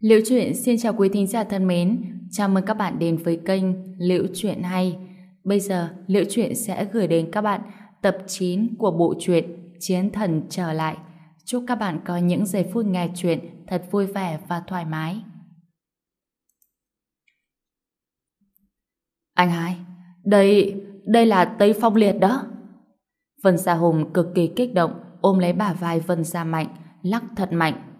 Liễu truyện xin chào quý thính giả thân mến, chào mừng các bạn đến với kênh Liễu truyện hay. Bây giờ, Liễu truyện sẽ gửi đến các bạn tập 9 của bộ truyện Chiến thần trở lại. Chúc các bạn có những giây phút nghe truyện thật vui vẻ và thoải mái. Anh hai, đây, đây là Tây Phong Liệt đó. Vân Gia Hùng cực kỳ kích động, ôm lấy bả vai Vân Gia Mạnh, lắc thật mạnh.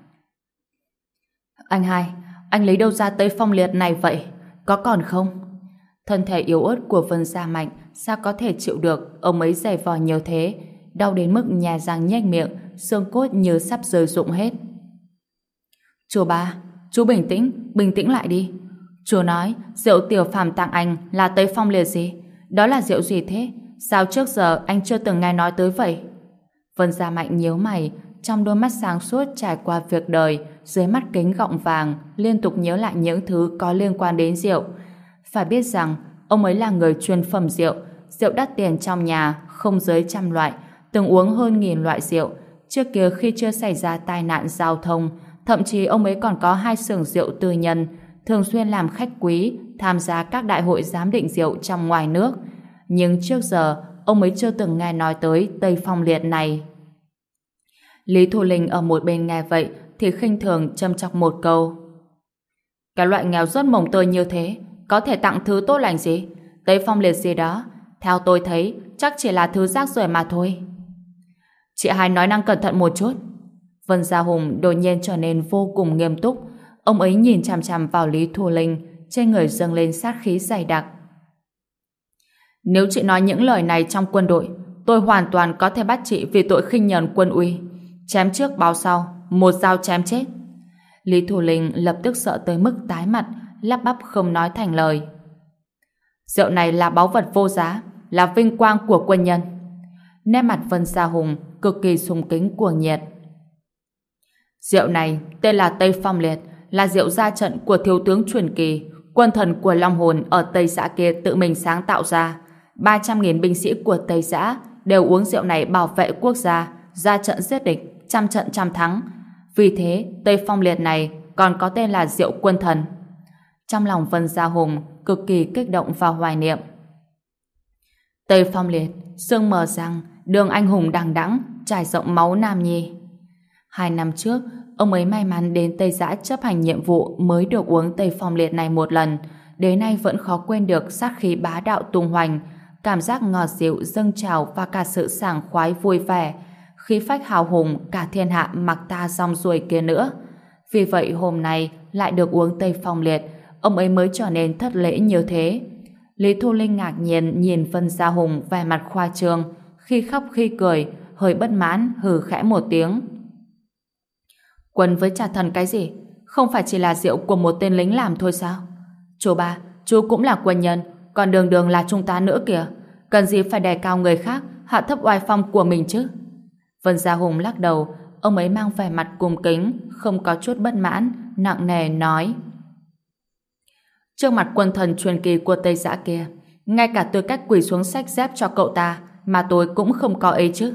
Anh hai, anh lấy đâu ra tới Phong Liệt này vậy? Có còn không? Thân thể yếu ớt của Vân Gia Mạnh sao có thể chịu được ông ấy giày vò nhiều thế, đau đến mức nhà răng nhếch miệng, xương cốt như sắp rơi rụng hết. Chú ba, chú bình tĩnh, bình tĩnh lại đi. Chú nói rượu tiểu phàm tặng anh là tới Phong Liệt gì? Đó là rượu gì thế? Sao trước giờ anh chưa từng nghe nói tới vậy? Vân Gia Mạnh nhíu mày, trong đôi mắt sáng suốt trải qua việc đời, dưới mắt kính gọng vàng, liên tục nhớ lại những thứ có liên quan đến rượu. Phải biết rằng, ông ấy là người chuyên phẩm rượu, rượu đắt tiền trong nhà, không dưới trăm loại, từng uống hơn nghìn loại rượu. Trước kia khi chưa xảy ra tai nạn giao thông, thậm chí ông ấy còn có hai xưởng rượu tư nhân, thường xuyên làm khách quý, tham gia các đại hội giám định rượu trong ngoài nước. Nhưng trước giờ, ông ấy chưa từng nghe nói tới Tây Phong Liệt này. Lý Thu Linh ở một bên nghe vậy thì khinh thường châm chọc một câu. Cái loại nghèo rất mồng tơi như thế có thể tặng thứ tốt lành gì? Tây Phong Liệt gì đó theo tôi thấy chắc chỉ là thứ rác rưởi mà thôi. Chị hai nói năng cẩn thận một chút. Vân Gia Hùng đột nhiên trở nên vô cùng nghiêm túc. Ông ấy nhìn chằm chằm vào Lý Thu Linh trên người dâng lên sát khí dày đặc. Nếu chị nói những lời này trong quân đội, tôi hoàn toàn có thể bắt chị vì tội khinh nhờn quân uy. Chém trước bao sau, một dao chém chết. Lý Thủ Linh lập tức sợ tới mức tái mặt, lắp bắp không nói thành lời. Rượu này là báu vật vô giá, là vinh quang của quân nhân. Nét mặt Vân Sa Hùng cực kỳ sùng kính cuồng nhiệt. Rượu này tên là Tây Phong Liệt, là rượu ra trận của thiếu tướng truyền kỳ, quân thần của Long Hồn ở Tây xã kia tự mình sáng tạo ra. 300.000 binh sĩ của Tây xã đều uống rượu này bảo vệ quốc gia, ra trận giết địch, trăm trận trăm thắng. Vì thế, Tây Phong Liệt này còn có tên là rượu quân thần. Trong lòng Vân Gia Hùng cực kỳ kích động và hoài niệm. Tây Phong Liệt, sương mờ rằng đường anh hùng đằng đẵng trải rộng máu Nam Nhi. Hai năm trước, ông ấy may mắn đến Tây Giã chấp hành nhiệm vụ mới được uống Tây Phong Liệt này một lần, đến nay vẫn khó quên được sát khí bá đạo tung hoành, cảm giác ngọt dịu dâng trào và cả sự sảng khoái vui vẻ, khí phách hào hùng cả thiên hạ mặc ta rong ruồi kia nữa. Vì vậy hôm nay lại được uống Tây Phong Liệt, ông ấy mới trở nên thất lễ như thế. Lý Thu Linh ngạc nhiên nhìn Vân Gia Hùng vẻ mặt khoa trương, khi khóc khi cười, hơi bất mãn hừ khẽ một tiếng. Quân với trà thần cái gì? Không phải chỉ là rượu của một tên lính làm thôi sao? Chú ba, chú cũng là quân nhân, còn đường đường là trung tá nữa kìa. Cần gì phải đè cao người khác, hạ thấp oai phong của mình chứ? Vân Gia Hùng lắc đầu, ông ấy mang vẻ mặt cung kính, không có chút bất mãn, nặng nề nói. Trước mặt quân thần truyền kỳ của Tây Giã kia, ngay cả tư cách quỳ xuống sách dép cho cậu ta mà tôi cũng không có ấy chứ.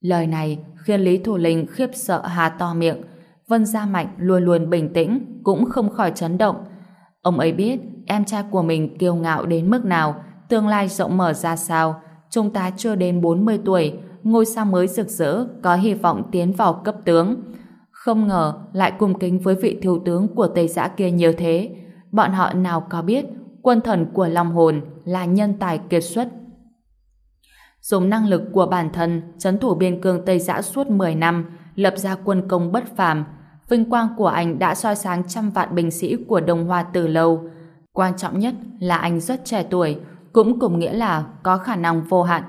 Lời này khiến Lý Thủ Linh khiếp sợ hà to miệng. Vân Gia Mạnh luôn luôn bình tĩnh, cũng không khỏi chấn động. Ông ấy biết em trai của mình kiêu ngạo đến mức nào, tương lai rộng mở ra sao. Chúng ta chưa đến 40 tuổi, ngôi sao mới rực rỡ, có hy vọng tiến vào cấp tướng. Không ngờ lại cùng kính với vị thiếu tướng của Tây Giã kia nhiều thế. Bọn họ nào có biết quân thần của Long Hồn là nhân tài kiệt xuất. Dùng năng lực của bản thân chấn thủ biên cương Tây Giã suốt 10 năm, lập ra quân công bất phàm. Vinh quang của anh đã soi sáng trăm vạn binh sĩ của Đông Hoa từ lâu. Quan trọng nhất là anh rất trẻ tuổi, cũng cùng nghĩa là có khả năng vô hạn,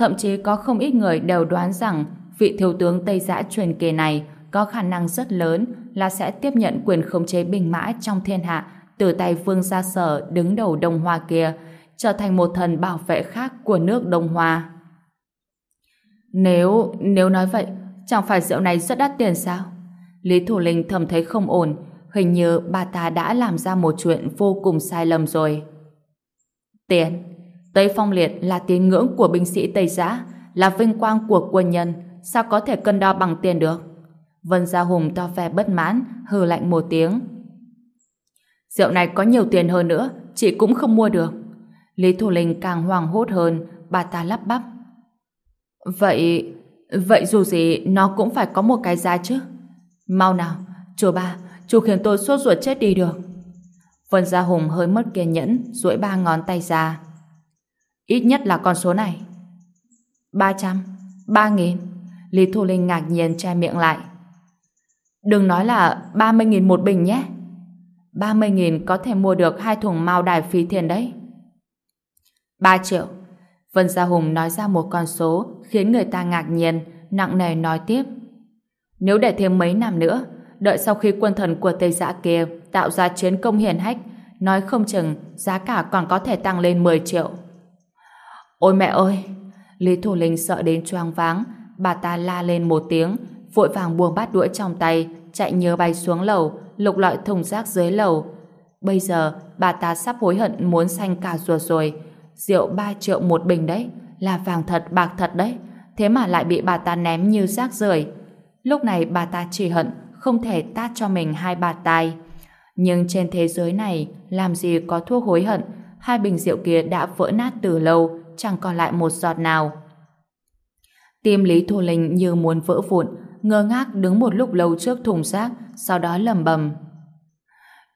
Thậm chí có không ít người đều đoán rằng vị thiếu tướng Tây Giã truyền kỳ này có khả năng rất lớn là sẽ tiếp nhận quyền khống chế binh mã trong thiên hạ từ tay Vương Gia Sở đứng đầu Đông Hoa kia, trở thành một thần bảo vệ khác của nước Đông Hoa. Nếu, nếu nói vậy, chẳng phải rượu này rất đắt tiền sao? Lý Thủ Linh thầm thấy không ổn, hình như bà ta đã làm ra một chuyện vô cùng sai lầm rồi. Tiền? Tây Phong Liệt là tín ngưỡng của binh sĩ Tây Giã, là vinh quang của quân nhân, sao có thể cân đo bằng tiền được? Vân Gia Hùng to vẻ bất mãn, hừ lạnh một tiếng. Rượu này có nhiều tiền hơn nữa, chị cũng không mua được. Lý Thủ Linh càng hoang hốt hơn, bà ta lắp bắp. Vậy... vậy dù gì nó cũng phải có một cái giá chứ. Mau nào, chú ba, chú khiến tôi sốt ruột chết đi được. Vân Gia Hùng hơi mất kiên nhẫn, duỗi ba ngón tay ra. Ít nhất là con số này. Ba trăm, ba nghìn. Lý Thu Linh ngạc nhiên che miệng lại. Đừng nói là ba mươi nghìn một bình nhé. ba mươi nghìn có thể mua được hai thùng mao đài phi thiền đấy. ba triệu. Vân Gia Hùng nói ra một con số khiến người ta ngạc nhiên, nặng nề nói tiếp. Nếu để thêm mấy năm nữa, đợi sau khi quân thần của Tây Dạ kia tạo ra chiến công hiển hách, nói không chừng giá cả còn có thể tăng lên 10 triệu. Ôi mẹ ơi! Lý Thủ Linh sợ đến choáng váng, bà ta la lên một tiếng, vội vàng buông bát đũa trong tay, chạy nhớ bay xuống lầu, lục lọi thùng rác dưới lầu. Bây giờ, bà ta sắp hối hận muốn xanh cả ruột rồi. Rượu 3 triệu một bình đấy, là vàng thật bạc thật đấy, thế mà lại bị bà ta ném như rác rưởi. Lúc này bà ta chỉ hận không thể tát cho mình hai bạt tai. Nhưng trên thế giới này, làm gì có thuốc hối hận, hai bình rượu kia đã vỡ nát từ lâu, chẳng còn lại một giọt nào. Tim Lý Thu Linh như muốn vỡ vụn, ngơ ngác đứng một lúc lâu trước thùng rác, sau đó lầm bầm.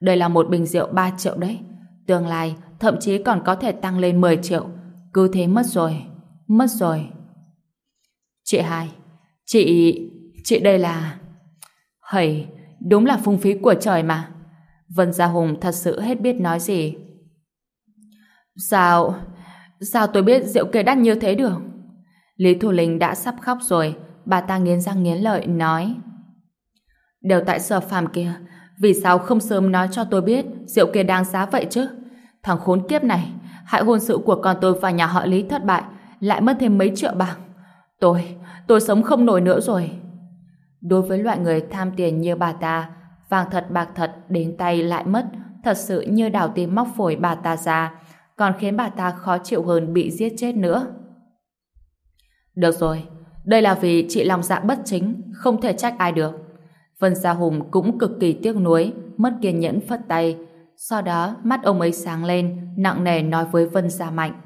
Đây là một bình rượu 3 triệu đấy. Tương lai, thậm chí còn có thể tăng lên 10 triệu. Cứ thế mất rồi. Mất rồi. Chị hai, chị... chị đây là... Hầy, đúng là phung phí của trời mà. Vân Gia Hùng thật sự hết biết nói gì. Sao sao tôi biết rượu kia đắt như thế được? Lý Thu Linh đã sắp khóc rồi, bà ta nghiến răng nghiến lợi nói. Đều tại sở phàm kia, vì sao không sớm nói cho tôi biết rượu kia đáng giá vậy chứ? Thằng khốn kiếp này, hại hôn sự của con tôi và nhà họ Lý thất bại, lại mất thêm mấy triệu bạc. Tôi, tôi sống không nổi nữa rồi. Đối với loại người tham tiền như bà ta, vàng thật bạc thật đến tay lại mất, thật sự như đào tim móc phổi bà ta ra, còn khiến bà ta khó chịu hơn bị giết chết nữa. Được rồi, đây là vì chị lòng dạ bất chính, không thể trách ai được. Vân Gia Hùng cũng cực kỳ tiếc nuối, mất kiên nhẫn phất tay. Sau đó, mắt ông ấy sáng lên, nặng nề nói với Vân Gia Mạnh.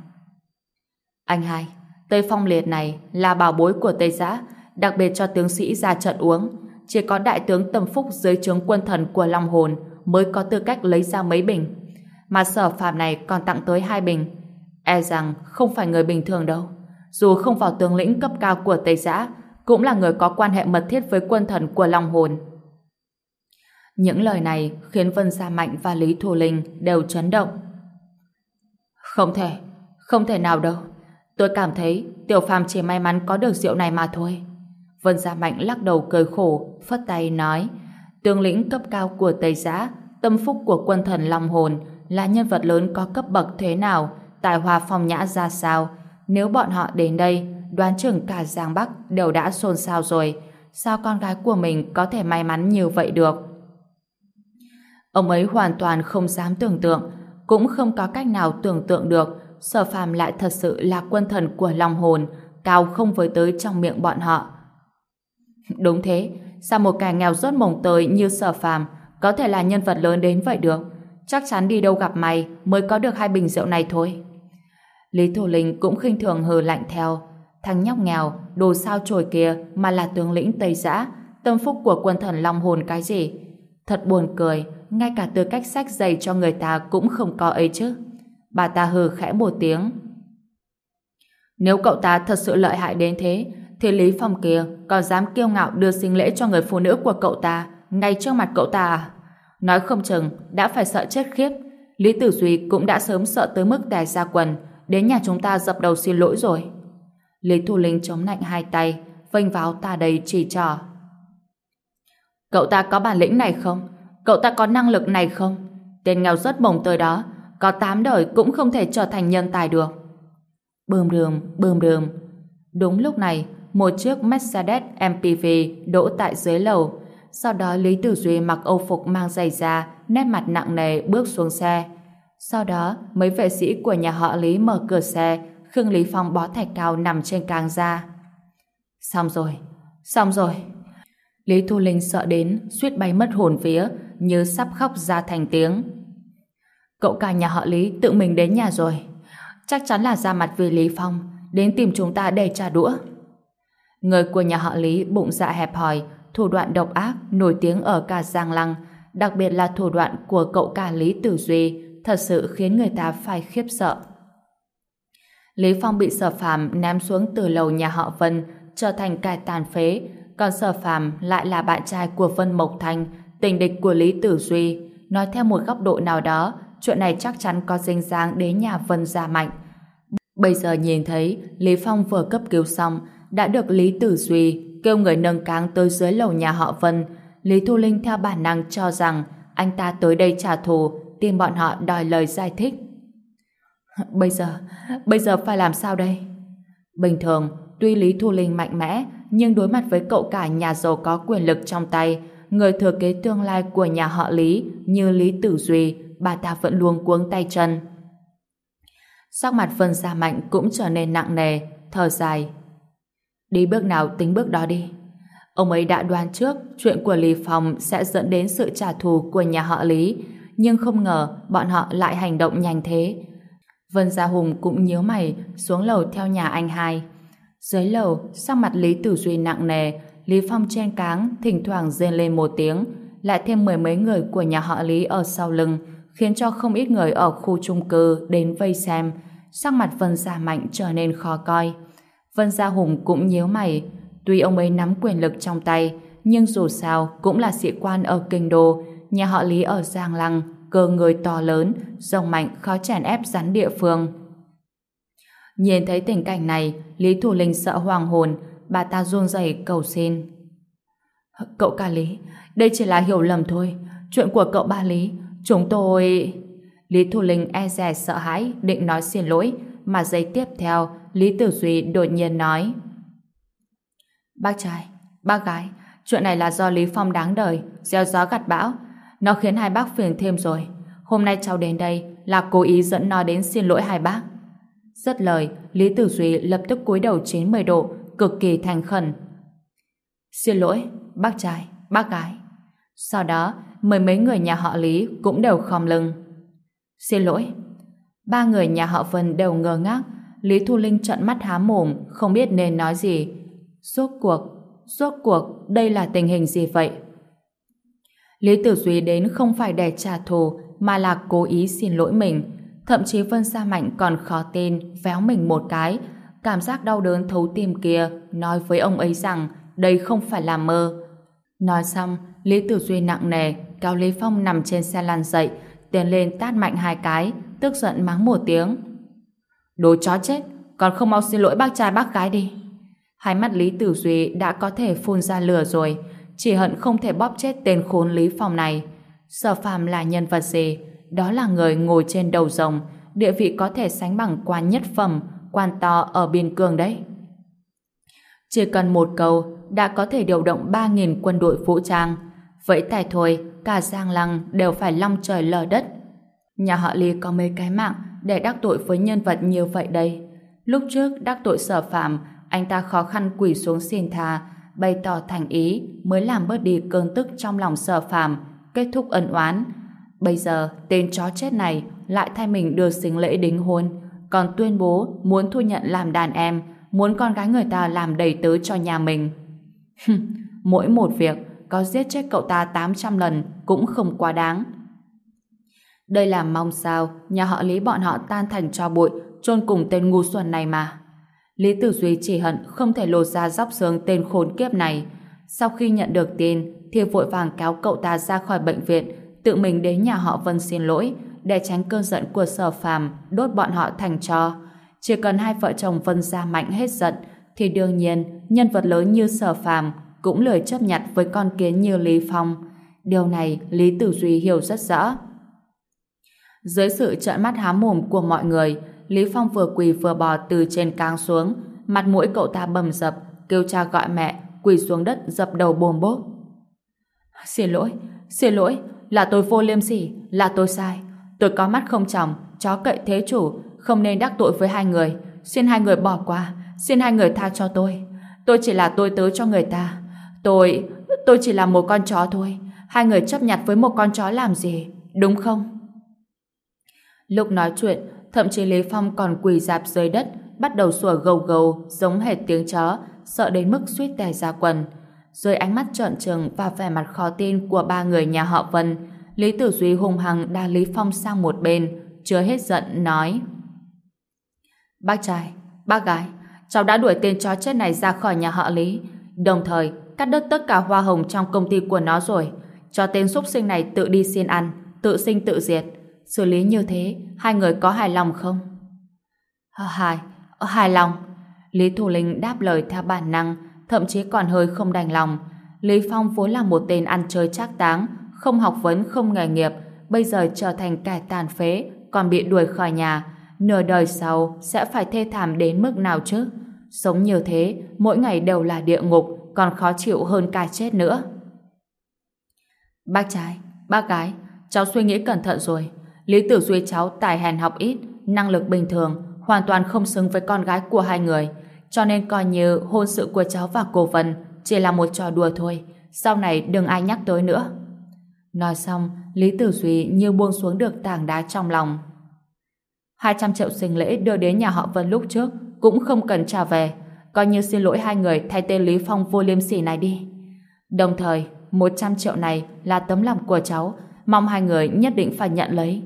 Anh hai, Tây Phong Liệt này là bảo bối của Tây Giã, đặc biệt cho tướng sĩ ra trận uống. Chỉ có đại tướng Tầm Phúc dưới trướng quân thần của Long Hồn mới có tư cách lấy ra mấy bình. Mà sở phạm này còn tặng tới hai bình. E rằng không phải người bình thường đâu. Dù không vào tướng lĩnh cấp cao của Tây Giã, cũng là người có quan hệ mật thiết với quân thần của Long Hồn. Những lời này khiến Vân Gia Mạnh và Lý Thù Linh đều chấn động. Không thể, không thể nào đâu. Tôi cảm thấy Tiểu Phàm chỉ may mắn có được rượu này mà thôi. Vân Gia Mạnh lắc đầu cười khổ, phất tay nói tướng lĩnh cấp cao của Tây Giã, tâm phúc của quân thần Long Hồn là nhân vật lớn có cấp bậc thế nào, tài hoa phong nhã ra sao. Nếu bọn họ đến đây, đoán chừng cả Giang Bắc đều đã xôn xao rồi. Sao con gái của mình có thể may mắn như vậy được? Ông ấy hoàn toàn không dám tưởng tượng, cũng không có cách nào tưởng tượng được Sở Phàm lại thật sự là quân thần của lòng Hồn, cao không với tới trong miệng bọn họ. Đúng thế, sao một kẻ nghèo rớt mồng tơi như Sở Phàm có thể là nhân vật lớn đến vậy được? Chắc chắn đi đâu gặp mày mới có được hai bình rượu này thôi. Lý Thổ Linh cũng khinh thường hừ lạnh theo. Thằng nhóc nghèo, đồ sao trồi kia mà là tướng lĩnh Tây Giã, tâm phúc của quân thần Long Hồn cái gì? Thật buồn cười, ngay cả tư cách sách giày cho người ta cũng không có ấy chứ. Bà ta hừ khẽ một tiếng. Nếu cậu ta thật sự lợi hại đến thế, thì Lý Phong kia còn dám kiêu ngạo đưa sinh lễ cho người phụ nữ của cậu ta ngay trước mặt cậu ta à? Nói không chừng đã phải sợ chết khiếp. Lý Tử Duy cũng đã sớm sợ tới mức đè ra quần đến nhà chúng ta dập đầu xin lỗi rồi. Lý Thu Linh chống lạnh hai tay vênh vào ta đầy chỉ trò. Cậu ta có bản lĩnh này không? Cậu ta có năng lực này không? Tên nghèo rất mồng tơi đó có tám đời cũng không thể trở thành nhân tài được. Bơm đường, bơm đường. Đúng lúc này, một chiếc Mercedes MPV đỗ tại dưới lầu. Sau đó Lý Tử Duy mặc âu phục mang giày da, nét mặt nặng nề bước xuống xe. Sau đó, mấy vệ sĩ của nhà họ Lý mở cửa xe, Khương Lý Phong bó thạch cao nằm trên càng ra. Xong rồi, xong rồi. Lý Thu Linh sợ đến, suýt bay mất hồn vía, như sắp khóc ra thành tiếng. Cậu cả nhà họ Lý tự mình đến nhà rồi. Chắc chắn là ra mặt vì Lý Phong, đến tìm chúng ta để trả đũa. Người của nhà họ Lý bụng dạ hẹp hòi, thủ đoạn độc ác, nổi tiếng ở cả Giang Lăng, đặc biệt là thủ đoạn của cậu cả Lý Tử Duy, thật sự khiến người ta phải khiếp sợ. Lý Phong bị sở phàm ném xuống từ lầu nhà họ Vân, trở thành cài tàn phế, còn sở phàm lại là bạn trai của Vân Mộc Thanh, tình địch của Lý Tử Duy. Nói theo một góc độ nào đó, chuyện này chắc chắn có dính dáng đến nhà Vân Gia Mạnh. Bây giờ nhìn thấy Lý Phong vừa cấp cứu xong, đã được Lý Tử Duy kêu người nâng cáng tới dưới lầu nhà họ Vân. Lý Thu Linh theo bản năng cho rằng anh ta tới đây trả thù, tìm bọn họ đòi lời giải thích. Bây giờ, bây giờ phải làm sao đây? Bình thường, tuy Lý Thu Linh mạnh mẽ, nhưng đối mặt với cậu cả nhà giàu có quyền lực trong tay, người thừa kế tương lai của nhà họ Lý như Lý Tử Duy, bà ta vẫn luôn cuống tay chân. Sắc mặt Vân Gia Mạnh cũng trở nên nặng nề, thở dài. Đi bước nào tính bước đó đi. Ông ấy đã đoán trước chuyện của Lý Phong sẽ dẫn đến sự trả thù của nhà họ Lý, nhưng không ngờ bọn họ lại hành động nhanh thế. Vân Gia Hùng cũng nhíu mày xuống lầu theo nhà anh hai. Dưới lầu, sắc mặt Lý Tử Duy nặng nề, Lý Phong chen cáng thỉnh thoảng rên lên một tiếng, lại thêm mười mấy người của nhà họ Lý ở sau lưng, khiến cho không ít người ở khu chung cư đến vây xem, sắc mặt Vân Gia Mạnh trở nên khó coi. Vân Gia Hùng cũng nhíu mày, tuy ông ấy nắm quyền lực trong tay, nhưng dù sao cũng là sĩ quan ở kinh đô, nhà họ Lý ở Giang Lăng, cơ người to lớn, rồng mạnh khó chèn ép rắn địa phương. Nhìn thấy tình cảnh này, Lý Thủ Linh sợ hoàng hồn, bà ta run rẩy cầu xin. Cậu ca Lý, đây chỉ là hiểu lầm thôi. Chuyện của cậu ba Lý, chúng tôi... Lý Thủ Linh e dè sợ hãi, định nói xin lỗi, mà giấy tiếp theo, Lý Tử Duy đột nhiên nói. Bác trai, bác gái, chuyện này là do Lý Phong đáng đời, gieo gió gặt bão. Nó khiến hai bác phiền thêm rồi. Hôm nay cháu đến đây là cố ý dẫn nó đến xin lỗi hai bác. Rất lời, Lý Tử Duy lập tức cúi đầu 90 độ, cực kỳ thành khẩn. Xin lỗi, bác trai, bác gái. Sau đó, mười mấy người nhà họ Lý cũng đều khom lưng. Xin lỗi. Ba người nhà họ Vân đều ngơ ngác, Lý Thu Linh trợn mắt há mồm, không biết nên nói gì. Rốt cuộc, rốt cuộc, đây là tình hình gì vậy? Lý Tử Duy đến không phải để trả thù, mà là cố ý xin lỗi mình. Thậm chí Vân Sa Mạnh còn khó tin, véo mình một cái. Cảm giác đau đớn thấu tim kia, nói với ông ấy rằng đây không phải là mơ. Nói xong, Lý Tử Duy nặng nề, kéo Lý Phong nằm trên xe lăn dậy, tiến lên tát mạnh hai cái, tức giận mắng một tiếng. Đồ chó chết, còn không mau xin lỗi bác trai bác gái đi. Hai mắt Lý Tử Duy đã có thể phun ra lửa rồi, chỉ hận không thể bóp chết tên khốn Lý Phòng này. Sở phàm là nhân vật gì? Đó là người ngồi trên đầu rồng, địa vị có thể sánh bằng quan nhất phẩm, quan to ở biên cương đấy. Chỉ cần một câu đã có thể điều động 3.000 quân đội vũ trang. Vậy tại thôi, cả Giang Lăng đều phải long trời lở đất. Nhà họ Lý có mấy cái mạng để đắc tội với nhân vật như vậy đây. Lúc trước đắc tội sở phạm, anh ta khó khăn quỳ xuống xin tha, bày tỏ thành ý mới làm bớt đi cơn tức trong lòng sở phạm, kết thúc ân oán. Bây giờ, tên chó chết này lại thay mình đưa sinh lễ đính hôn, còn tuyên bố muốn thu nhận làm đàn em, muốn con gái người ta làm đầy tớ cho nhà mình. Mỗi một việc có giết chết cậu ta 800 lần cũng không quá đáng. Đây là mong sao, nhà họ Lý bọn họ tan thành cho bụi, chôn cùng tên ngu xuẩn này mà. Lý Tử Duy chỉ hận không thể lột ra dóc xương tên khốn kiếp này. Sau khi nhận được tin, thì vội vàng kéo cậu ta ra khỏi bệnh viện, tự mình đến nhà họ Vân xin lỗi, để tránh cơn giận của sở phàm đốt bọn họ thành cho. Chỉ cần hai vợ chồng Vân ra mạnh hết giận, thì đương nhiên, nhân vật lớn như sở phàm cũng lười chấp nhận với con kiến như Lý Phong. Điều này Lý Tử Duy hiểu rất rõ. Dưới sự trợn mắt há mồm của mọi người, Lý Phong vừa quỳ vừa bò từ trên cang xuống, mặt mũi cậu ta bầm dập, kêu cha gọi mẹ, quỳ xuống đất dập đầu bồm bốp. Xin lỗi, xin lỗi, là tôi vô liêm sỉ, là tôi sai. Tôi có mắt không chồng, chó cậy thế chủ, không nên đắc tội với hai người. Xin hai người bỏ qua, xin hai người tha cho tôi. Tôi chỉ là tôi tớ cho người ta. Tôi, tôi chỉ là một con chó thôi. Hai người chấp nhặt với một con chó làm gì, đúng không? Lúc nói chuyện, thậm chí Lý Phong còn quỳ dạp dưới đất, bắt đầu sủa gầu gầu, giống hệt tiếng chó, sợ đến mức suýt tè ra quần. Dưới ánh mắt trợn trừng và vẻ mặt khó tin của ba người nhà họ Vân, Lý Tử Duy hung hăng đá Lý Phong sang một bên, chưa hết giận, nói Bác trai, bác gái, cháu đã đuổi tên chó chết này ra khỏi nhà họ Lý, đồng thời cắt đứt tất cả hoa hồng trong công ty của nó rồi, cho tên súc sinh này tự đi xin ăn, tự sinh tự diệt. Xử lý như thế, hai người có hài lòng không? Ờ, hài, ờ, hài lòng. Lý Thủ Linh đáp lời theo bản năng, thậm chí còn hơi không đành lòng. Lý Phong vốn là một tên ăn chơi trác táng, không học vấn, không nghề nghiệp, bây giờ trở thành kẻ tàn phế, còn bị đuổi khỏi nhà. Nửa đời sau sẽ phải thê thảm đến mức nào chứ? Sống như thế, mỗi ngày đều là địa ngục, còn khó chịu hơn cả chết nữa. Bác trai, bác gái, cháu suy nghĩ cẩn thận rồi. Lý Tử Duy cháu tài hèn học ít, năng lực bình thường, hoàn toàn không xứng với con gái của hai người. Cho nên coi như hôn sự của cháu và cô Vân chỉ là một trò đùa thôi. Sau này đừng ai nhắc tới nữa. Nói xong, Lý Tử Duy như buông xuống được tảng đá trong lòng. 200 triệu sinh lễ đưa đến nhà họ Vân lúc trước cũng không cần trả về. Coi như xin lỗi hai người thay tên Lý Phong vô liêm sỉ này đi. Đồng thời, 100 triệu này là tấm lòng của cháu, mong hai người nhất định phải nhận lấy.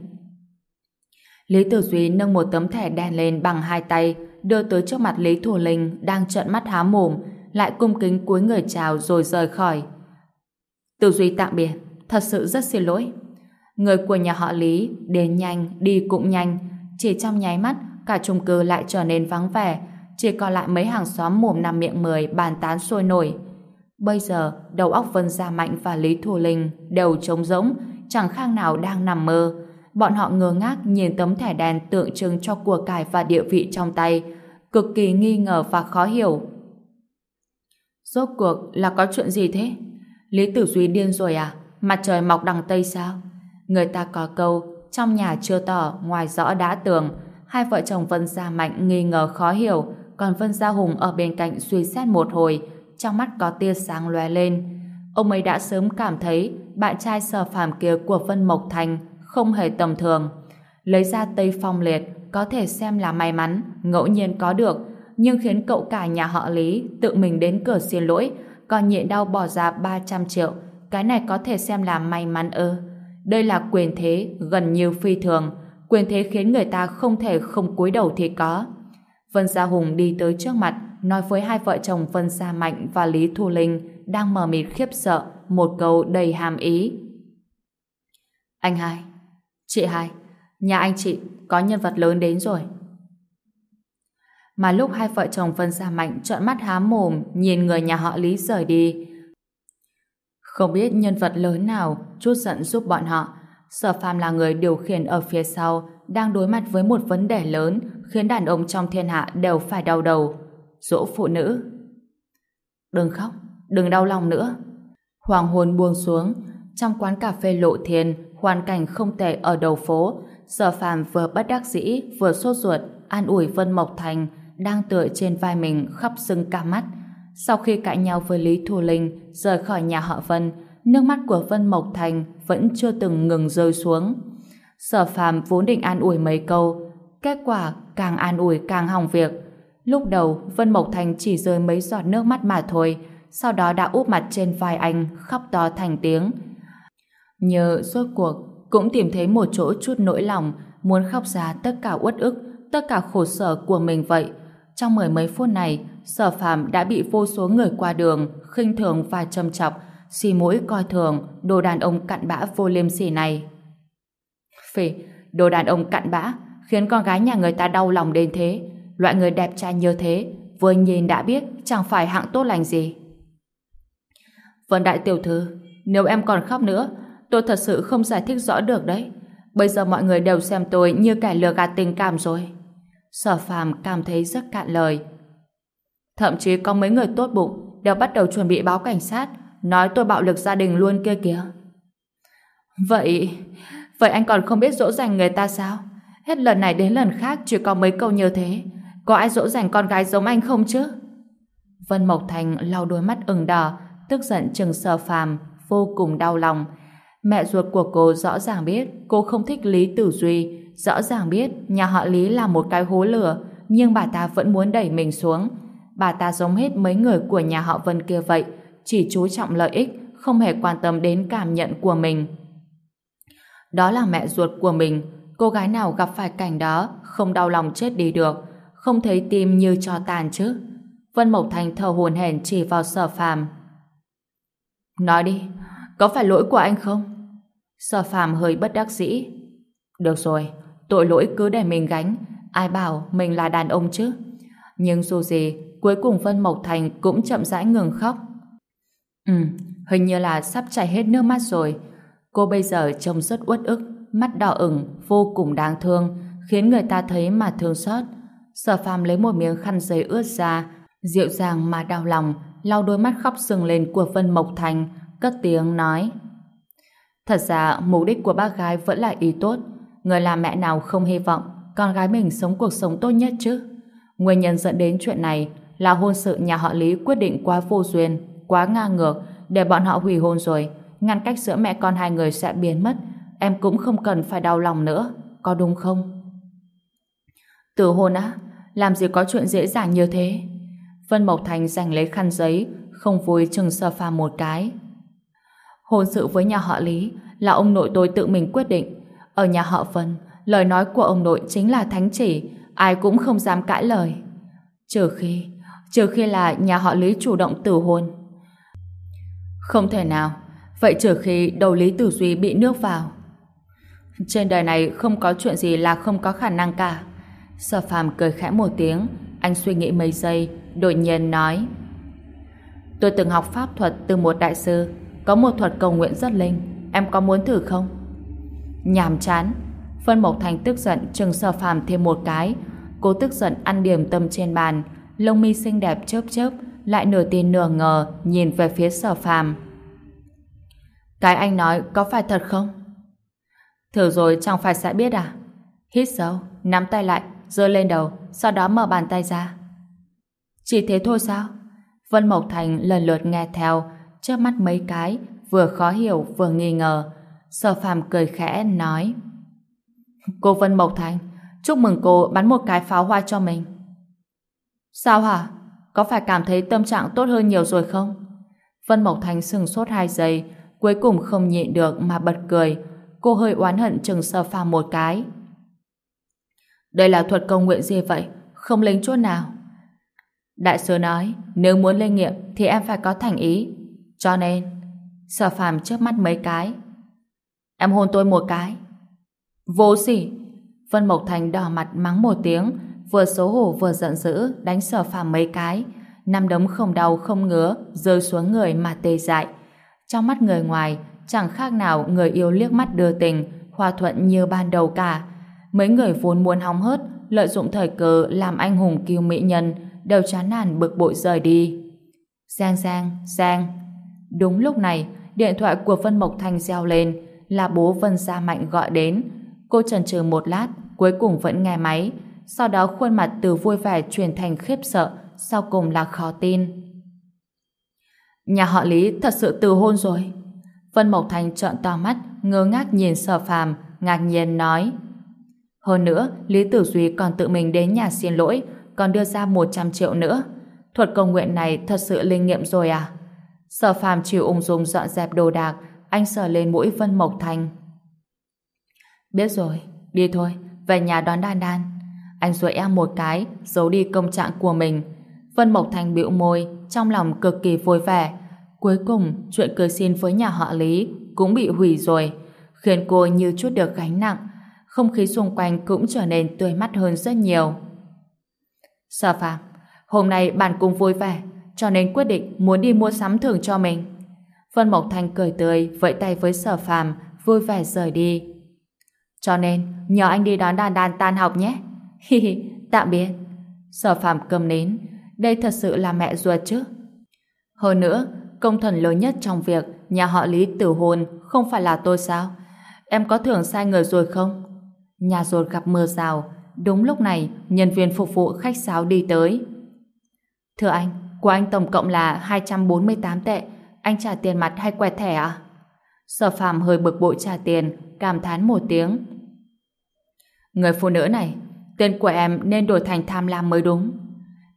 Lý Tử Duy nâng một tấm thẻ đen lên bằng hai tay, đưa tới trước mặt Lý Thủ Linh đang trợn mắt há mồm, lại cung kính cúi người chào rồi rời khỏi. Tử Duy tạm biệt, thật sự rất xin lỗi. Người của nhà họ Lý đến nhanh, đi cũng nhanh, chỉ trong nháy mắt cả chung cư lại trở nên vắng vẻ, chỉ còn lại mấy hàng xóm mồm năm miệng mười bàn tán sôi nổi. Bây giờ, đầu óc Vân Gia Mạnh và Lý Thù Linh đều trống rỗng, chẳng khác nào đang nằm mơ. Bọn họ ngơ ngác nhìn tấm thẻ đen tượng trưng cho của cải và địa vị trong tay, cực kỳ nghi ngờ và khó hiểu. Rốt cuộc là có chuyện gì thế? Lý Tử Duy điên rồi à? Mặt trời mọc đằng Tây sao? Người ta có câu, trong nhà chưa tỏ, ngoài rõ đã tường. Hai vợ chồng Vân Gia Mạnh nghi ngờ khó hiểu, còn Vân Gia Hùng ở bên cạnh suy xét một hồi, trong mắt có tia sáng lóe lên. Ông ấy đã sớm cảm thấy bạn trai sở phàm kia của Vân Mộc Thành không hề tầm thường. Lấy ra Tây Phong Liệt có thể xem là may mắn, ngẫu nhiên có được, nhưng khiến cậu cả nhà họ Lý tự mình đến cửa xin lỗi, còn nhịn đau bỏ ra 300 triệu, cái này có thể xem là may mắn ư. Đây là quyền thế gần như phi thường, quyền thế khiến người ta không thể không cúi đầu thì có. Vân Gia Hùng đi tới trước mặt, nói với hai vợ chồng Vân Gia Mạnh và Lý Thu Linh đang mờ mịt khiếp sợ, một câu đầy hàm ý. Anh hai, chị hai, nhà anh chị có nhân vật lớn đến rồi. Mà lúc hai vợ chồng Vân Gia Mạnh trợn mắt há mồm nhìn người nhà họ Lý rời đi, không biết nhân vật lớn nào chút giận giúp bọn họ. Sở Phàm là người điều khiển ở phía sau, đang đối mặt với một vấn đề lớn khiến đàn ông trong thiên hạ đều phải đau đầu. Dỗ phụ nữ. Đừng khóc, đừng đau lòng nữa. Hoàng hôn buông xuống, trong quán cà phê lộ thiên, hoàn cảnh không tệ ở đầu phố. Sở Phàm vừa bất đắc dĩ, vừa sốt ruột, an ủi Vân Mộc Thành, đang tựa trên vai mình khắp sưng cả mắt. Sau khi cãi nhau với Lý Thu Linh rời khỏi nhà họ Vân, nước mắt của Vân Mộc Thành vẫn chưa từng ngừng rơi xuống. Sở phàm vốn định an ủi mấy câu, kết quả càng an ủi càng hỏng việc. Lúc đầu, Vân Mộc Thành chỉ rơi mấy giọt nước mắt mà thôi, sau đó đã úp mặt trên vai anh, khóc to thành tiếng. Nhờ rốt cuộc, cũng tìm thấy một chỗ chút nỗi lòng, muốn khóc ra tất cả uất ức, tất cả khổ sở của mình vậy. Trong mười mấy phút này, Sở phàm đã bị vô số người qua đường khinh thường và châm chọc, xì mũi coi thường đồ đàn ông cặn bã vô liêm sỉ này. Phỉ, đồ đàn ông cặn bã khiến con gái nhà người ta đau lòng đến thế. Loại người đẹp trai như thế, vừa nhìn đã biết chẳng phải hạng tốt lành gì. Vân Đại Tiểu Thư, nếu em còn khóc nữa, tôi thật sự không giải thích rõ được đấy. Bây giờ mọi người đều xem tôi như kẻ lừa gạt tình cảm rồi. Sở phàm cảm thấy rất cạn lời. Thậm chí có mấy người tốt bụng đều bắt đầu chuẩn bị báo cảnh sát nói tôi bạo lực gia đình luôn kia kìa. Vậy... Vậy anh còn không biết dỗ dành người ta sao? Hết lần này đến lần khác chỉ có mấy câu như thế. Có ai dỗ dành con gái giống anh không chứ? Vân Mộc Thành lau đôi mắt ửng đỏ tức giận chừng sở phàm, vô cùng đau lòng. Mẹ ruột của cô rõ ràng biết cô không thích Lý Tử Duy, rõ ràng biết nhà họ Lý là một cái hố lửa, nhưng bà ta vẫn muốn đẩy mình xuống. Bà ta giống hết mấy người của nhà họ Vân kia vậy, chỉ chú trọng lợi ích, không hề quan tâm đến cảm nhận của mình. Đó là mẹ ruột của mình, cô gái nào gặp phải cảnh đó không đau lòng chết đi được, không thấy tim như cho tàn chứ. Vân Mộc Thành thở hồn hển chỉ vào sở phàm. Nói đi, có phải lỗi của anh không? Sở phàm hơi bất đắc dĩ. Được rồi, tội lỗi cứ để mình gánh, ai bảo mình là đàn ông chứ? Nhưng dù gì, cuối cùng Vân Mộc Thành cũng chậm rãi ngừng khóc. Ừ, hình như là sắp chảy hết nước mắt rồi. Cô bây giờ trông rất uất ức, mắt đỏ ửng, vô cùng đáng thương, khiến người ta thấy mà thương xót. Sở phàm lấy một miếng khăn giấy ướt ra, dịu dàng mà đau lòng, lau đôi mắt khóc sừng lên của Vân Mộc Thành, cất tiếng nói. Thật ra, mục đích của bác gái vẫn là ý tốt. Người làm mẹ nào không hy vọng con gái mình sống cuộc sống tốt nhất chứ. Nguyên nhân dẫn đến chuyện này là hôn sự nhà họ Lý quyết định quá vô duyên, quá ngang ngược, để bọn họ hủy hôn rồi. Ngăn cách giữa mẹ con hai người sẽ biến mất. Em cũng không cần phải đau lòng nữa. Có đúng không? Từ hôn á? Làm gì có chuyện dễ dàng như thế? Vân Mộc Thành giành lấy khăn giấy, không vui chừng sơ pha một cái. Hôn sự với nhà họ Lý là ông nội tôi tự mình quyết định. Ở nhà họ Vân, lời nói của ông nội chính là thánh chỉ, ai cũng không dám cãi lời. Trừ khi, trừ khi là nhà họ Lý chủ động tử hôn. Không thể nào, vậy trừ khi đầu Lý Tử Duy bị nước vào. Trên đời này không có chuyện gì là không có khả năng cả. Sở phàm cười khẽ một tiếng, anh suy nghĩ mấy giây, đột nhiên nói Tôi từng học pháp thuật từ một đại sư, có một thuật cầu nguyện rất linh, em có muốn thử không? Nhàm chán, Vân Mộc Thành tức giận chừng sở phàm thêm một cái, cô tức giận ăn điểm tâm trên bàn, lông mi xinh đẹp chớp chớp, lại nửa tin nửa ngờ nhìn về phía sở phàm. Cái anh nói có phải thật không? Thử rồi chẳng phải sẽ biết à? Hít sâu, nắm tay lại, giơ lên đầu, sau đó mở bàn tay ra. Chỉ thế thôi sao? Vân Mộc Thành lần lượt nghe theo, chớp mắt mấy cái, vừa khó hiểu vừa nghi ngờ. Sở phàm cười khẽ, nói Cô Vân Mộc Thành, chúc mừng cô bắn một cái pháo hoa cho mình. Sao hả? Có phải cảm thấy tâm trạng tốt hơn nhiều rồi không? Vân Mộc Thành sừng sốt hai giây, cuối cùng không nhịn được mà bật cười. Cô hơi oán hận chừng sở phàm một cái. Đây là thuật công nguyện gì vậy? Không lính chút nào. Đại sư nói, nếu muốn lên nghiệm thì em phải có thành ý. Cho nên, sở phàm trước mắt mấy cái. Em hôn tôi một cái. Vô sỉ! Vân Mộc Thành đỏ mặt mắng một tiếng, vừa xấu hổ vừa giận dữ, đánh sở phàm mấy cái. Năm đấm không đau không ngứa, rơi xuống người mà tê dại. Trong mắt người ngoài, chẳng khác nào người yêu liếc mắt đưa tình, hòa thuận như ban đầu cả. Mấy người vốn muốn hóng hớt, lợi dụng thời cơ làm anh hùng cứu mỹ nhân, đều chán nản bực bội rời đi. Giang Giang, Giang. Đúng lúc này, điện thoại của Vân Mộc Thanh reo lên, là bố Vân Gia Mạnh gọi đến. Cô chần chừ một lát, cuối cùng vẫn nghe máy, sau đó khuôn mặt từ vui vẻ chuyển thành khiếp sợ, sau cùng là khó tin. Nhà họ Lý thật sự từ hôn rồi. Vân Mộc Thanh trợn to mắt, ngơ ngác nhìn sở phàm, ngạc nhiên nói. Hơn nữa, Lý Tử Duy còn tự mình đến nhà xin lỗi, còn đưa ra 100 triệu nữa. Thuật cầu nguyện này thật sự linh nghiệm rồi à? Sở phàm chịu ung dung dọn dẹp đồ đạc, anh sờ lên mũi Vân Mộc Thành. Biết rồi, đi thôi, về nhà đón Đan Đan. Anh duỗi em một cái, giấu đi công trạng của mình. Vân Mộc Thành bĩu môi, trong lòng cực kỳ vui vẻ. Cuối cùng, chuyện cưới xin với nhà họ Lý cũng bị hủy rồi, khiến cô như chút được gánh nặng. Không khí xung quanh cũng trở nên tươi mắt hơn rất nhiều. Sở Phạm, hôm nay bạn cùng vui vẻ, cho nên quyết định muốn đi mua sắm thưởng cho mình. Vân Mộc Thành cười tươi, vẫy tay với Sở Phạm, vui vẻ rời đi. Cho nên, nhờ anh đi đón đàn đàn tan học nhé. Hi hi, tạm biệt. Sở Phạm cầm nến, đây thật sự là mẹ ruột chứ. Hơn nữa, công thần lớn nhất trong việc nhà họ Lý tử hôn không phải là tôi sao? Em có thưởng sai người rồi không? Nhà ruột gặp mưa rào, Đúng lúc này, nhân viên phục vụ khách sáo đi tới. Thưa anh, của anh tổng cộng là 248 tệ, anh trả tiền mặt hay quẹt thẻ à? Sở phàm hơi bực bội trả tiền, cảm thán một tiếng. Người phụ nữ này, tên của em nên đổi thành tham lam mới đúng.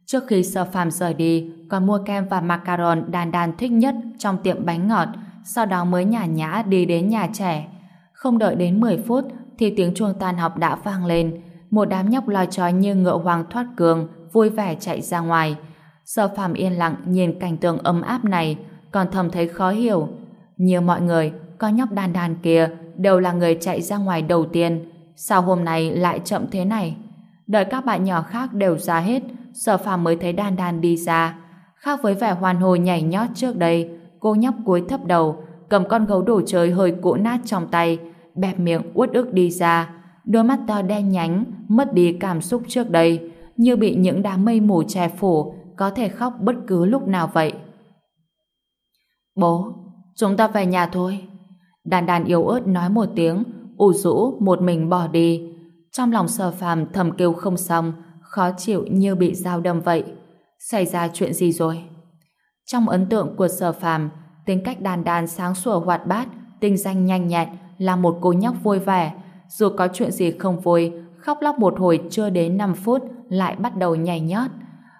Trước khi sở phàm rời đi, còn mua kem và macaron đàn đàn thích nhất trong tiệm bánh ngọt, sau đó mới nhả nhã đi đến nhà trẻ. Không đợi đến 10 phút thì tiếng chuông tan học đã vang lên. Một đám nhóc loi trói như ngựa hoàng thoát cường, vui vẻ chạy ra ngoài. Sở phàm yên lặng nhìn cảnh tượng ấm áp này, còn thầm thấy khó hiểu. Như mọi người, con nhóc đàn đàn kia đều là người chạy ra ngoài đầu tiên. Sao hôm nay lại chậm thế này? Đợi các bạn nhỏ khác đều ra hết, sở phàm mới thấy đàn đàn đi ra. Khác với vẻ hoàn hồ nhảy nhót trước đây, cô nhóc cúi thấp đầu, cầm con gấu đồ chơi hơi cũ nát trong tay, bẹp miệng uất ức đi ra. Đôi mắt to đen nhánh, mất đi cảm xúc trước đây, như bị những đám mây mù che phủ, có thể khóc bất cứ lúc nào vậy. Bố, chúng ta về nhà thôi. Đàn đàn yếu ớt nói một tiếng, ủ rũ một mình bỏ đi. Trong lòng sở phàm thầm kêu không xong, khó chịu như bị dao đâm vậy. Xảy ra chuyện gì rồi? Trong ấn tượng của sở phàm, tính cách đàn đàn sáng sủa hoạt bát, tinh danh nhanh nhẹn, là một cô nhóc vui vẻ. Dù có chuyện gì không vui, khóc lóc một hồi chưa đến 5 phút, lại bắt đầu nhảy nhót.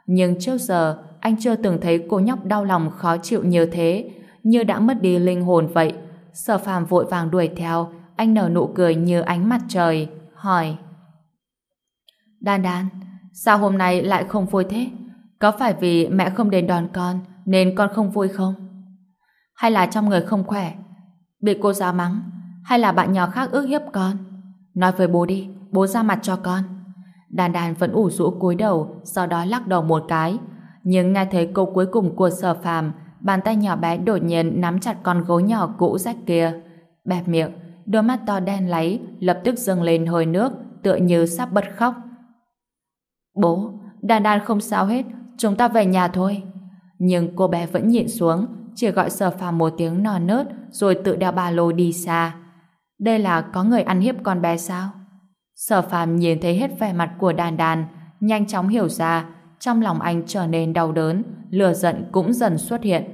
Nhưng trước giờ, anh chưa từng thấy cô nhóc đau lòng khó chịu như thế, như đã mất đi linh hồn vậy. Sở phàm vội vàng đuổi theo, anh nở nụ cười như ánh mặt trời, hỏi. Đan đan, sao hôm nay lại không vui thế? Có phải vì mẹ không đến đón con nên con không vui không? Hay là trong người không khỏe? Bị cô giáo mắng? Hay là bạn nhỏ khác ước hiếp con? Nói với bố đi, bố ra mặt cho con. Đan Đan vẫn ủ rũ cúi đầu, sau đó lắc đầu một cái. Nhưng nghe thấy câu cuối cùng của sở phàm, bàn tay nhỏ bé đột nhiên nắm chặt con gấu nhỏ cũ rách kia. Bẹp miệng, đôi mắt to đen láy, lập tức dâng lên hơi nước, tựa như sắp bật khóc. Bố, Đan Đan không sao hết, chúng ta về nhà thôi. Nhưng cô bé vẫn nhịn xuống, chỉ gọi sở phàm một tiếng non nớt, rồi tự đeo ba lô đi xa. Đây là có người ăn hiếp con bé sao? Sở phàm nhìn thấy hết vẻ mặt của đàn đàn, nhanh chóng hiểu ra, trong lòng anh trở nên đau đớn, lừa giận cũng dần xuất hiện.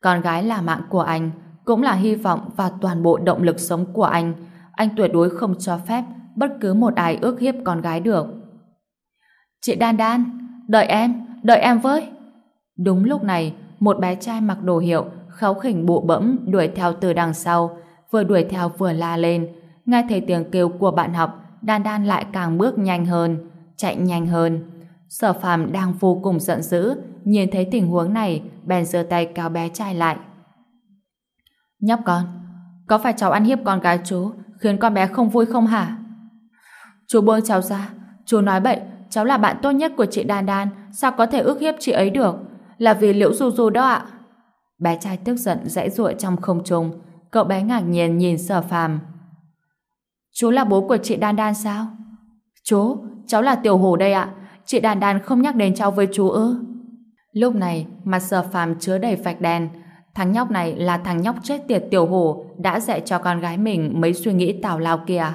Con gái là mạng của anh, cũng là hy vọng và toàn bộ động lực sống của anh. Anh tuyệt đối không cho phép bất cứ một ai ước hiếp con gái được. Chị Đan Đan, đợi em, đợi em với. Đúng lúc này, một bé trai mặc đồ hiệu, kháu khỉnh bộ bẫm đuổi theo từ đằng sau, vừa đuổi theo vừa la lên. Nghe thấy tiếng kêu của bạn học, Đan Đan lại càng bước nhanh hơn, chạy nhanh hơn. Sở phàm đang vô cùng giận dữ, nhìn thấy tình huống này, bèn giơ tay kéo bé trai lại. Nhóc con, có phải cháu ăn hiếp con gái chú, khiến con bé không vui không hả? Chú buông cháu ra, chú nói bậy, cháu là bạn tốt nhất của chị Đan Đan, sao có thể ước hiếp chị ấy được? Là vì liễu du du đó ạ. Bé trai tức giận dãy ruộng trong không trung, cậu bé ngạc nhiên nhìn sở phàm. Chú là bố của chị Đan Đan sao? Chú, cháu là tiểu hổ đây ạ. Chị Đan Đan không nhắc đến cháu với chú ư? Lúc này, mặt sở phàm chứa đầy vạch đen. Thằng nhóc này là thằng nhóc chết tiệt tiểu hổ đã dạy cho con gái mình mấy suy nghĩ tào lao kia.